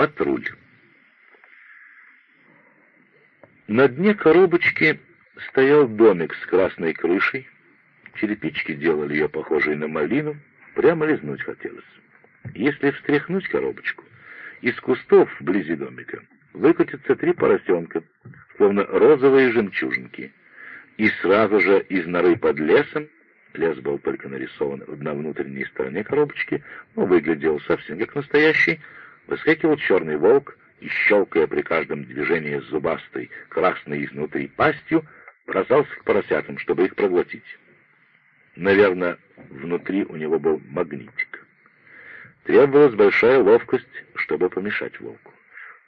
Патруль. На дне коробочки стоял домик с красной крышей. Черепички делали ее похожей на малину. Прямо лизнуть хотелось. Если встряхнуть коробочку, из кустов вблизи домика выкатятся три поросенка, словно розовые жемчужинки. И сразу же из норы под лесом, лес был только нарисован на внутренней стороне коробочки, но выглядел совсем как настоящий, выскакивал черный волк и, щелкая при каждом движении зубастой, красной изнутри пастью, бросался к поросятам, чтобы их проглотить. Наверное, внутри у него был магнитик. Требовалась большая ловкость, чтобы помешать волку.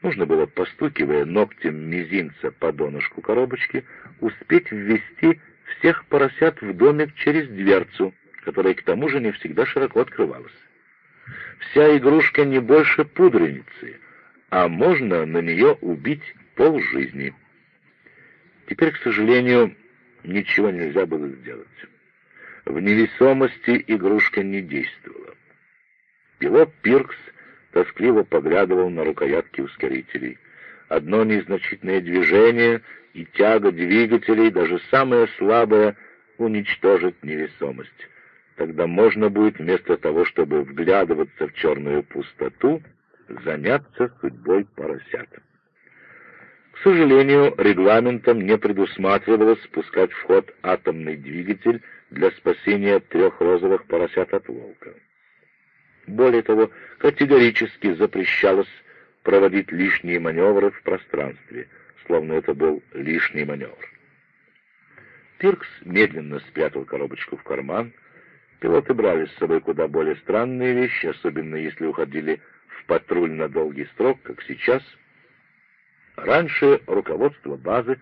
Нужно было, постукивая ногтем мизинца по донышку коробочки, успеть ввести всех поросят в домик через дверцу, которая к тому же не всегда широко открывалась. Вся игрушка не больше пудреницы, а можно на нее убить полжизни. Теперь, к сожалению, ничего нельзя было сделать. В невесомости игрушка не действовала. Пилот Пиркс тоскливо поглядывал на рукоятки ускорителей. Одно незначительное движение и тяга двигателей, даже самая слабая, уничтожит невесомость. Тогда можно будет вместо того, чтобы вглядываться в черную пустоту, заняться судьбой поросят. К сожалению, регламентом не предусматривалось спускать в ход атомный двигатель для спасения трех розовых поросят от волка. Более того, категорически запрещалось проводить лишние маневры в пространстве, словно это был лишний маневр. Пиркс медленно спрятал коробочку в карман. Пилоты брали с собой куда более странные вещи, особенно если уходили в патруль на долгий срок, как сейчас. Раньше руководство базы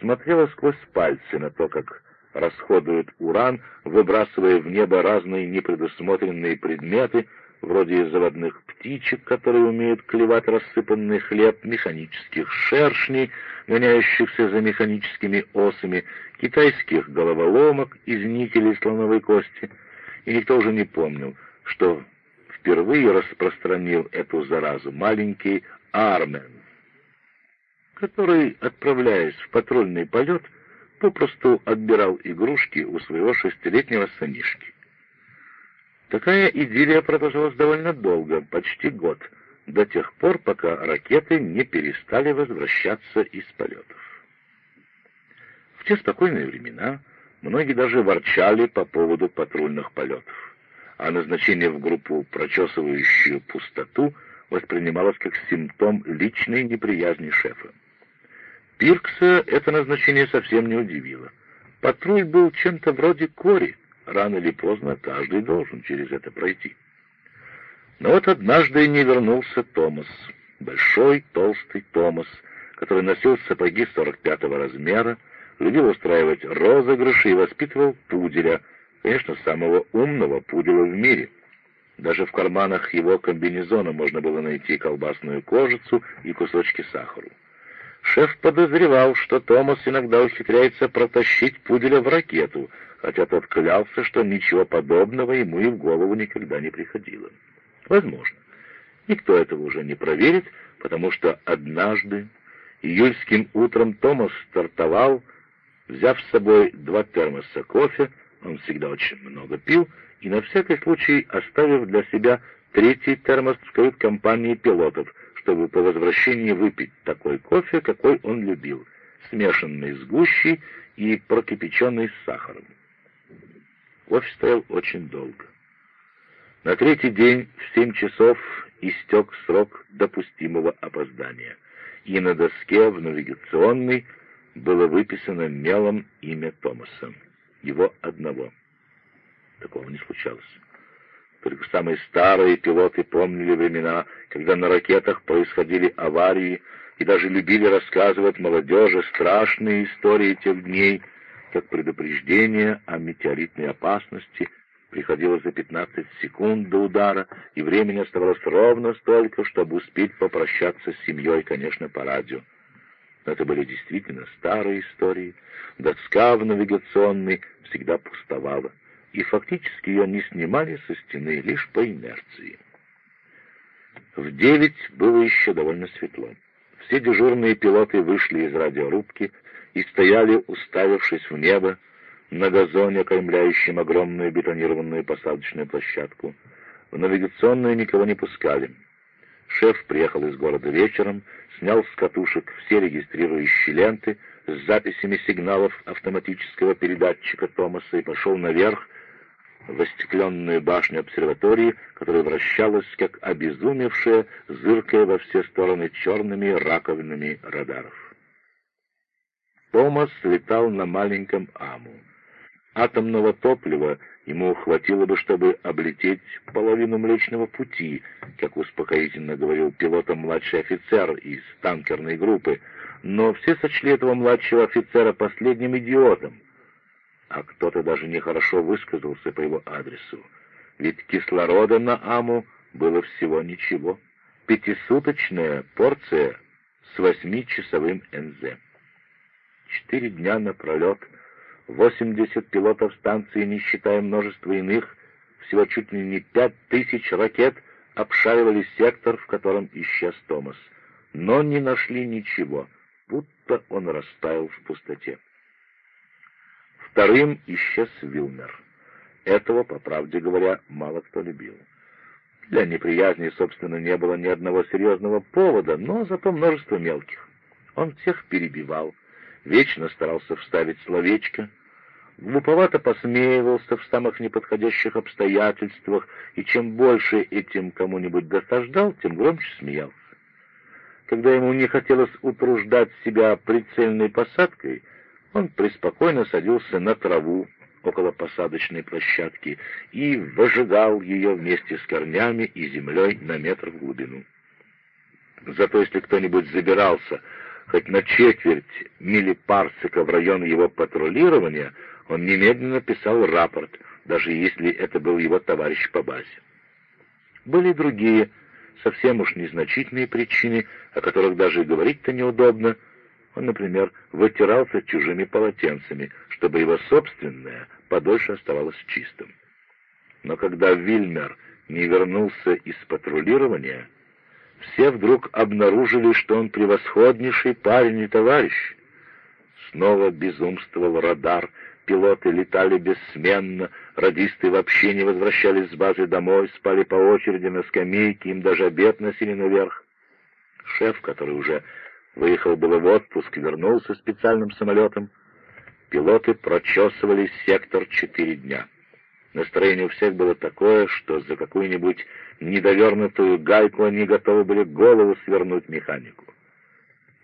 смотрело сквозь пальцы на то, как расходуют уран, выбрасывая в небо разные непредусмотренные предметы, вроде заводных птичек, которые умеют клевать рассыпанный хлеб, механических шершней, гоняющихся за механическими осами, китайских головоломок из никеля и слоновой кости. И никто уже не помнил, что впервые распространил эту заразу маленький Армен, который, отправляясь в патрульный полет, попросту отбирал игрушки у своего шестилетнего сынишки. Такая идиллия продолжалась довольно долго, почти год, до тех пор, пока ракеты не перестали возвращаться из полетов. В те спокойные времена многие даже ворчали по поводу патрульных полетов, а назначение в группу, прочесывающую пустоту, воспринималось как симптом личной неприязни шефа. Пиркса это назначение совсем не удивило. Патруль был чем-то вроде кори, Рано или поздно каждый должен через это пройти. Но вот однажды не вернулся Томас, большой толстый Томас, который носил сапоги 45-го размера, любил устраивать розыгрыши и воспитывал пуделя, конечно, самого умного пуделя в мире. Даже в карманах его комбинезона можно было найти колбасную кожицу и кусочки сахара. Шеф подозревал, что Томас иногда ухитряется протащить пуделя в ракету, хотя тот клялся, что ничего подобного ему и в голову никогда не приходило. Возможно. Никто этого уже не проверит, потому что однажды, июльским утром, Томас стартовал, взяв с собой два термоса кофе, он всегда очень много пил, и на всякий случай оставив для себя третий термос в кают-компании пилотов, чтобы по возвращении выпить такой кофе, какой он любил, смешанный с гущей и прокипяченный с сахаром. Кофе стоял очень долго. На третий день в семь часов истек срок допустимого опоздания, и на доске в навигационной было выписано мелом имя Томаса, его одного. Такого не случалось. Только самые старые пилоты помнили времена, когда на ракетах происходили аварии, и даже любили рассказывать молодежи страшные истории тех дней, как предупреждение о метеоритной опасности приходило за 15 секунд до удара, и времени оставалось ровно столько, чтобы успеть попрощаться с семьей, конечно, по радио. Это были действительно старые истории. Доска в навигационной всегда пустовала, и фактически ее не снимали со стены лишь по инерции. В девять было еще довольно светло. Все дежурные пилоты вышли из радиорубки и стояли, уставившись в небо, на газоне, окаймляющем огромную бетонированную посадочную площадку. В навигационную никого не пускали. Шеф приехал из города вечером, снял с катушек все регистрирующие ленты с записями сигналов автоматического передатчика Томаса и пошел наверх в остекленную башню обсерватории, которая вращалась, как обезумевшая, зыркая во все стороны черными раковинами радаров. Томас летал на маленьком Аму. Атомного топлива ему хватило бы, чтобы облететь половину Млечного Пути, как успокоительно говорил пилотом младший офицер из танкерной группы, но все сочли этого младшего офицера последним идиотом, а кто-то даже нехорошо высказался по его адресу. Ведь кислорода на Аму было всего ничего. Пятисуточная порция с восьмичасовым НЗ. Четыре дня напролет, восемьдесят пилотов станции, не считая множества иных, всего чуть ли не пять тысяч ракет обшаривали сектор, в котором исчез Томас, но не нашли ничего, будто он растаял в пустоте. Вторым исчез Вилмер. Этого, по правде говоря, мало кто любил. Для неприязни, собственно, не было ни одного серьезного повода, но зато множество мелких. Он всех перебивал, вечно старался вставить словечко, глуповато посмеивался в самых неподходящих обстоятельствах, и чем больше этим кому-нибудь досаждал, тем громче смеялся. Когда ему не хотелось утруждать себя прицельной посадкой, он преспокойно садился на траву около посадочной площадки и выжигал ее вместе с корнями и землей на метр в глубину. Зато если кто-нибудь забирался хоть на четверть милипарсика в район его патрулирования, он немедленно писал рапорт, даже если это был его товарищ по базе. Были другие, совсем уж незначительные причины, о которых даже говорить-то неудобно, он, например, вытирался чужими полотенцами, чтобы его собственное подольше оставалось чистым. Но когда Вильмер не вернулся из патрулирования, все вдруг обнаружили, что он превосходнейший парень и товарищ. Снова безумствовал радар, пилоты летали бессменно, радисты вообще не возвращались с базы домой, спали по очереди на скамейке, им даже обед носили наверх. Шеф, который уже Выехал было в отпуск, вернулся специальным самолетом. Пилоты прочесывали сектор четыре дня. Настроение у всех было такое, что за какую-нибудь недовернутую гайку они готовы были голову свернуть механику.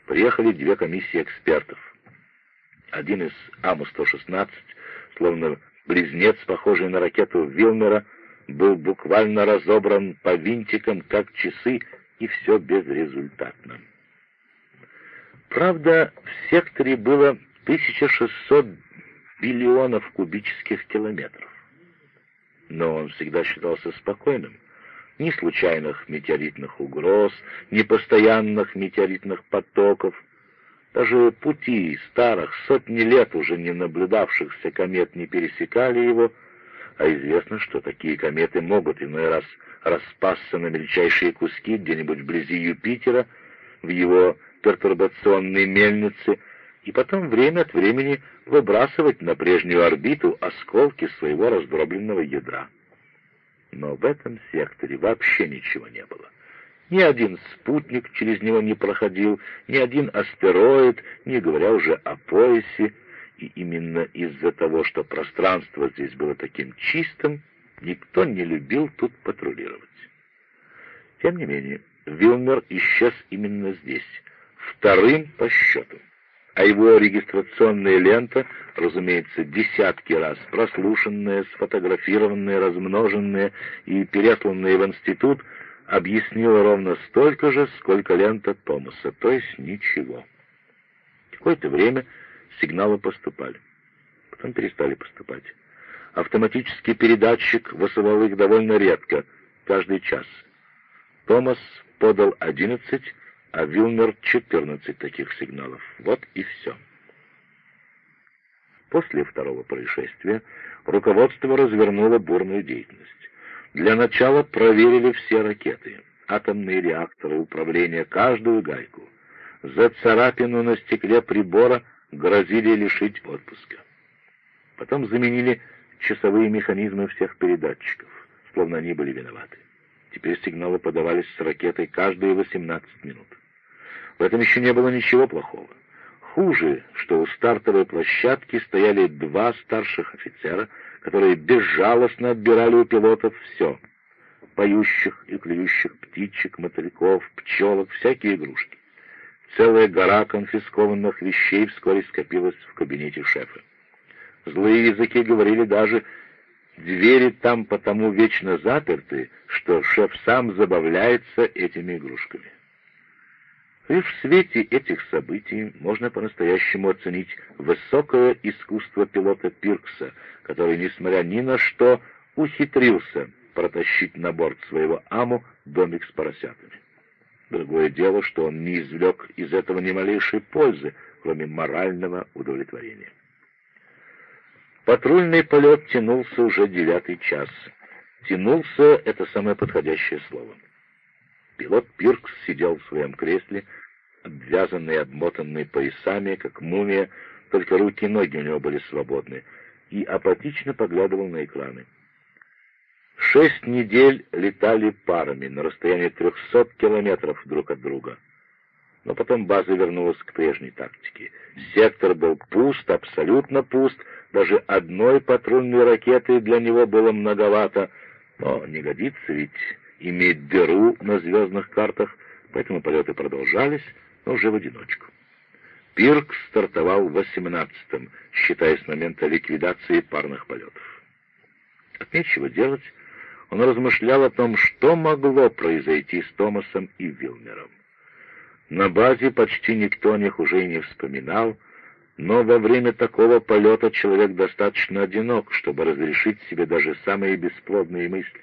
Приехали две комиссии экспертов. Один из АМУ-116, словно близнец, похожий на ракету Вилмера, был буквально разобран по винтикам, как часы, и все безрезультатно. Правда, в секторе было 1600 биллионов кубических километров. Но он всегда считался спокойным. Ни случайных метеоритных угроз, ни постоянных метеоритных потоков. Даже пути старых, сотни лет уже не наблюдавшихся комет не пересекали его, а известно, что такие кометы могут иной раз распасться на мельчайшие куски где-нибудь вблизи Юпитера, в его пертурбационной мельницы и потом время от времени выбрасывать на прежнюю орбиту осколки своего раздробленного ядра. Но в этом секторе вообще ничего не было. Ни один спутник через него не проходил, ни один астероид, не говоря уже о поясе, и именно из-за того, что пространство здесь было таким чистым, никто не любил тут патрулировать. Тем не менее, Вилмер исчез именно здесь, вторым по счету. А его регистрационная лента, разумеется, десятки раз прослушанная, сфотографированная, размноженная и пересланная в институт, объяснила ровно столько же, сколько лента Томаса, то есть ничего. Какое-то время сигналы поступали, потом перестали поступать. Автоматический передатчик высылал их довольно редко, каждый час. Томас подал одиннадцать, а Вилмер 14 таких сигналов. Вот и все. После второго происшествия руководство развернуло бурную деятельность. Для начала проверили все ракеты. атомные реакторы управления, каждую гайку. За царапину на стекле прибора грозили лишить отпуска. Потом заменили часовые механизмы всех передатчиков, словно они были виноваты. Теперь сигналы подавались с ракетой каждые 18 минут. В этом еще не было ничего плохого. Хуже, что у стартовой площадки стояли два старших офицера, которые безжалостно отбирали у пилотов все — поющих и клюющих птичек, мотыльков, пчелок, всякие игрушки. Целая гора конфискованных вещей вскоре скопилась в кабинете шефа. Злые языки говорили даже, двери там потому вечно заперты, что шеф сам забавляется этими игрушками. Лишь в свете этих событий можно по-настоящему оценить высокое искусство пилота Пиркса, который, несмотря ни на что, ухитрился протащить на борт своего Аму домик с поросятами. Другое дело, что он не извлек из этого ни малейшей пользы, кроме морального удовлетворения. Патрульный полет тянулся уже девятый час. Тянулся — это самое подходящее слово. Пилот Пиркс сидел в своем кресле, обвязанный и обмотанный поясами, как мумия, только руки и ноги у него были свободны, и апатично поглядывал на экраны. Шесть недель летали парами на расстоянии трехсот километров друг от друга. Но потом база вернулась к прежней тактике. Сектор был пуст, абсолютно пуст, даже одной патрульной ракеты для него было многовато, но не годится ведь иметь дыру на звездных картах, поэтому полеты продолжались, но уже в одиночку. Пирк стартовал в 18-м, считая с момента ликвидации парных полетов. От нечего делать, он размышлял о том, что могло произойти с Томасом и Вилмером. На базе почти никто о них уже и не вспоминал, но во время такого полета человек достаточно одинок, чтобы разрешить себе даже самые бесплодные мысли.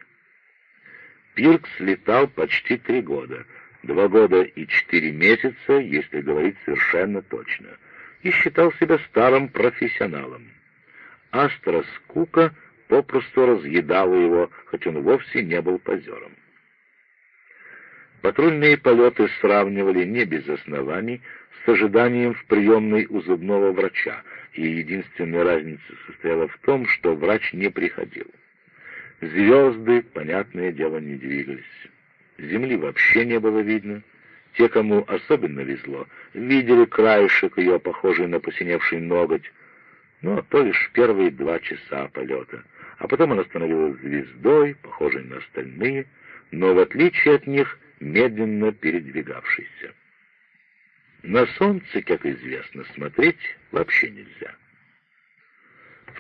Пиркс летал почти три года, два года и четыре месяца, если говорить совершенно точно, и считал себя старым профессионалом. Астра скука попросту разъедала его, хоть он вовсе не был позером. Патрульные полеты сравнивали не без оснований с ожиданием в приемной у зубного врача, и единственная разница состояла в том, что врач не приходил. Звезды, понятное дело, не двигались. Земли вообще не было видно. Те, кому особенно везло, видели краешек ее, похожий на посиневший ноготь, но то лишь первые два часа полета. А потом она становилась звездой, похожей на остальные, но в отличие от них медленно передвигавшейся. На солнце, как известно, смотреть вообще нельзя.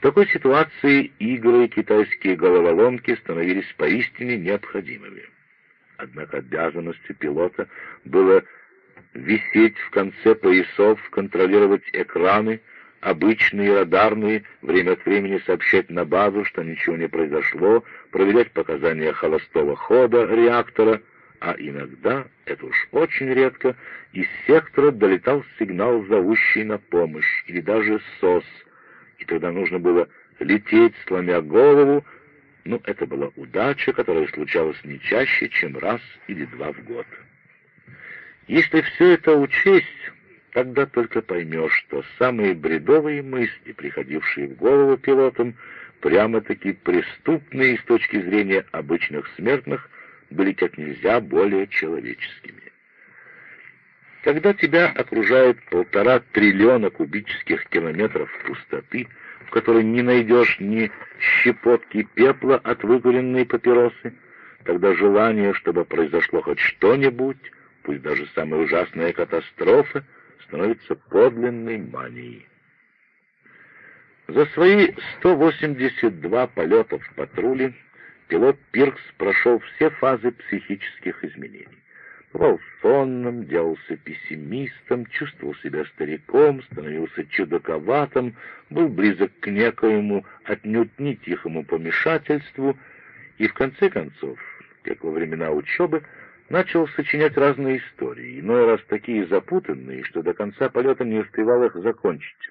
Такой ситуации игры и китайские головоломки становились поистине необходимыми. Однако обязанностью пилота было висеть в конце поясов, контролировать экраны, обычные радарные, время от времени сообщать на базу, что ничего не произошло, проверять показания холостого хода реактора, а иногда, это уж очень редко, из сектора долетал сигнал, зовущий на помощь, или даже СОС — и тогда нужно было лететь, сломя голову, но это была удача, которая случалась не чаще, чем раз или два в год. Если все это учесть, тогда только поймешь, что самые бредовые мысли, приходившие в голову пилотам, прямо-таки преступные с точки зрения обычных смертных, были как нельзя более человеческими. Когда тебя окружает полтора триллиона кубических километров пустоты, в которой не найдешь ни щепотки пепла от выкуренной папиросы, тогда желание, чтобы произошло хоть что-нибудь, пусть даже самая ужасная катастрофа, становится подлинной манией. За свои 182 полета в патруле пилот Пиркс прошел все фазы психических изменений бывал сонным, делался пессимистом, чувствовал себя стариком, становился чудаковатым, был близок к некоему отнюдь не тихому помешательству и, в конце концов, как во времена учебы, начал сочинять разные истории, иной раз такие запутанные, что до конца полета не успевал их закончить.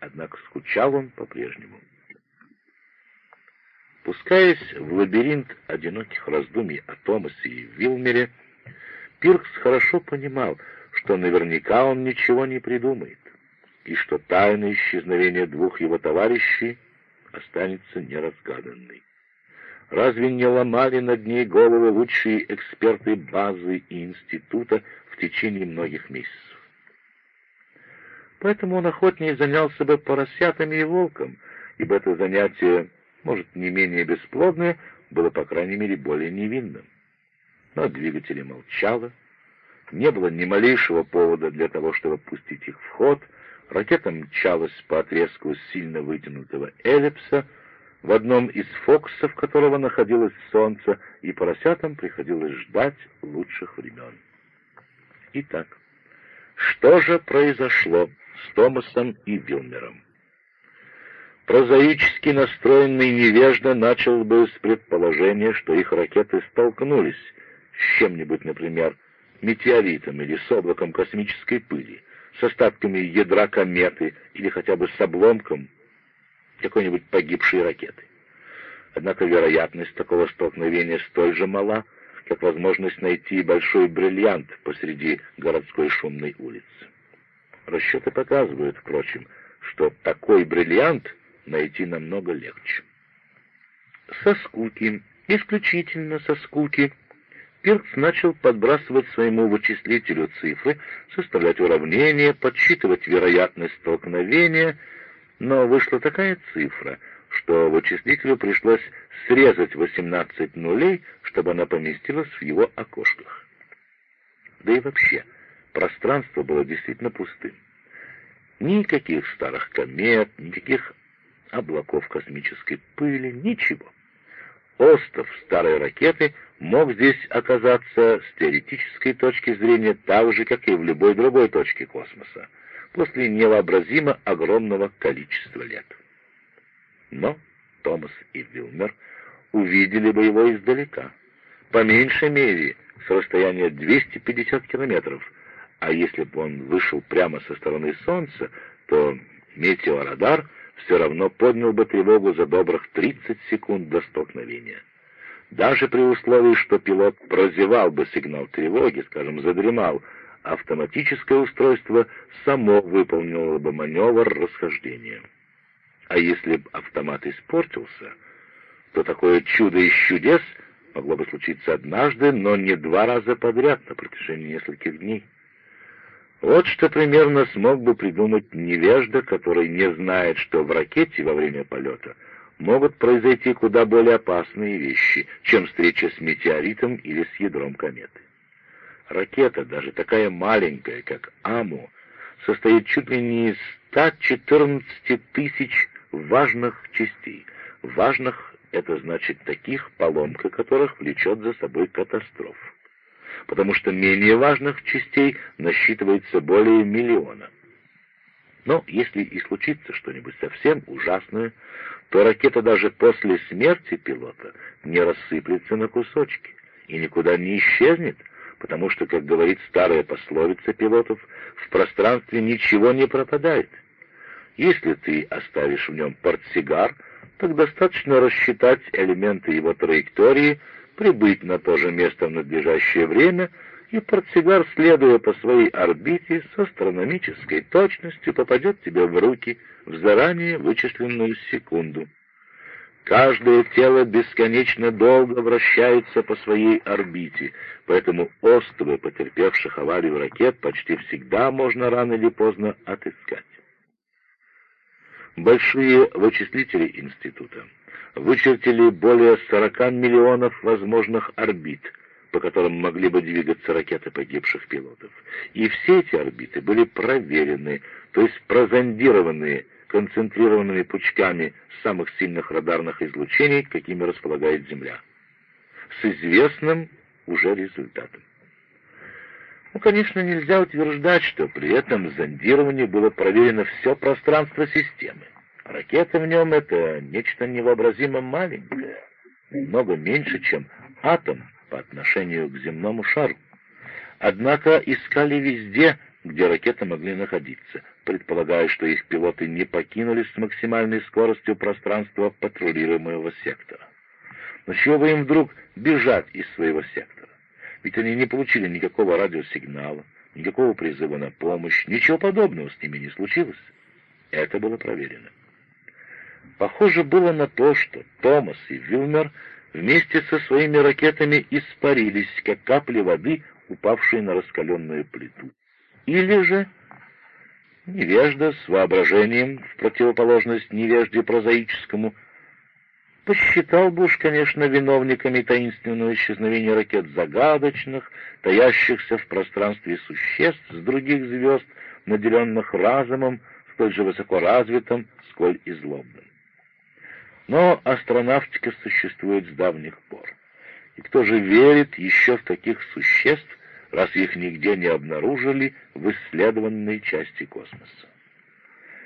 Однако скучал он по-прежнему. Пускаясь в лабиринт одиноких раздумий о Томасе и Вилмере, Пиркс хорошо понимал, что наверняка он ничего не придумает, и что тайна исчезновения двух его товарищей останется неразгаданной. Разве не ломали над ней головы лучшие эксперты базы и института в течение многих месяцев? Поэтому он охотнее занялся бы поросятами и волком, ибо это занятие, может, не менее бесплодное, было, по крайней мере, более невинным. Но двигатель молчало, не было ни малейшего повода для того, чтобы пустить их в ход, ракета мчалась по отрезку сильно вытянутого эллипса, в одном из фокусов которого находилось солнце, и поросятам приходилось ждать лучших времен. Итак, что же произошло с Томасом и Вилмером? Прозаически настроенный невежда начал бы с предположения, что их ракеты столкнулись с чем-нибудь, например, метеоритом или с облаком космической пыли, с остатками ядра кометы или хотя бы с обломком какой-нибудь погибшей ракеты. Однако вероятность такого столкновения столь же мала, как возможность найти большой бриллиант посреди городской шумной улицы. Расчеты показывают, впрочем, что такой бриллиант найти намного легче. Со скуки, исключительно со скуки, Пиркс начал подбрасывать своему вычислителю цифры, составлять уравнения, подсчитывать вероятность столкновения, но вышла такая цифра, что вычислителю пришлось срезать 18 нулей, чтобы она поместилась в его окошках. Да и вообще, пространство было действительно пустым. Никаких старых комет, никаких облаков космической пыли, ничего. Остов старой ракеты мог здесь оказаться с теоретической точки зрения так же, как и в любой другой точке космоса, после невообразимо огромного количества лет. Но Томас и Вилмер увидели бы его издалека, по меньшей мере с расстояния 250 километров, а если бы он вышел прямо со стороны Солнца, то метеорадар — все равно поднял бы тревогу за добрых 30 секунд до столкновения. Даже при условии, что пилот прозевал бы сигнал тревоги, скажем, задремал, автоматическое устройство само выполнило бы маневр расхождения. А если бы автомат испортился, то такое чудо из чудес могло бы случиться однажды, но не два раза подряд на протяжении нескольких дней. Вот что примерно смог бы придумать невежда, который не знает, что в ракете во время полета могут произойти куда более опасные вещи, чем встреча с метеоритом или с ядром кометы. Ракета, даже такая маленькая, как Аму, состоит чуть ли не из 114 тысяч важных частей. Важных — это значит таких, поломка которых влечет за собой катастрофу потому что менее важных частей насчитывается более миллиона. Но если и случится что-нибудь совсем ужасное, то ракета даже после смерти пилота не рассыплется на кусочки и никуда не исчезнет, потому что, как говорит старая пословица пилотов, в пространстве ничего не пропадает. Если ты оставишь в нем портсигар, так достаточно рассчитать элементы его траектории прибыть на то же место в надлежащее время, и портсигар, следуя по своей орбите, с астрономической точностью попадет тебе в руки в заранее вычисленную секунду. Каждое тело бесконечно долго вращается по своей орбите, поэтому островы потерпевших аварию ракет почти всегда можно рано или поздно отыскать. Большие вычислители института вычертили более 40 миллионов возможных орбит, по которым могли бы двигаться ракеты погибших пилотов. И все эти орбиты были проверены, то есть прозондированы концентрированными пучками самых сильных радарных излучений, какими располагает Земля, с известным уже результатом. Ну, конечно, нельзя утверждать, что при этом зондировании было проверено все пространство системы. Ракета в нем — это нечто невообразимо маленькое, много меньше, чем атом по отношению к земному шару. Однако искали везде, где ракеты могли находиться, предполагая, что их пилоты не покинули с максимальной скоростью пространства патрулируемого сектора. Но чего бы им вдруг бежать из своего сектора? Ведь они не получили никакого радиосигнала, никакого призыва на помощь, ничего подобного с ними не случилось. Это было проверено. Похоже было на то, что Томас и Вилмер вместе со своими ракетами испарились, как капли воды, упавшие на раскаленную плиту. Или же невежда с воображением, в противоположность невежде прозаическому, посчитал бы уж, конечно, виновниками таинственного исчезновения ракет загадочных, таящихся в пространстве существ с других звезд, наделенных разумом, столь же высокоразвитым, сколь и злобным. Но астронавтика существует с давних пор. И кто же верит еще в таких существ, раз их нигде не обнаружили в исследованной части космоса?